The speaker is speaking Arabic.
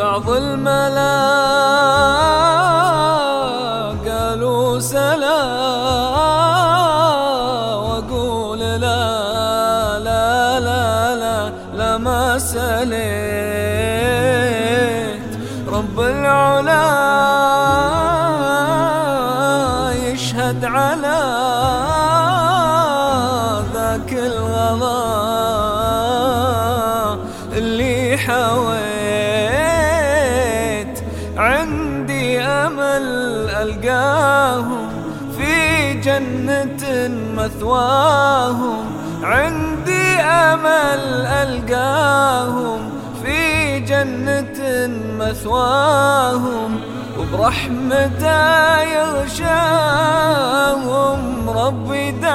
بعض الملا قالوا سلا وأقول لا لا لا لا لا ما سليت. رب العلا يشهد على ذاك الغلا اللي حويت. عندي أمل ألقاهم في جنة مثواهم. عندي أمل ألقاهم في جنة مثواهم. وبرحمته يغشاهم ربي دعيت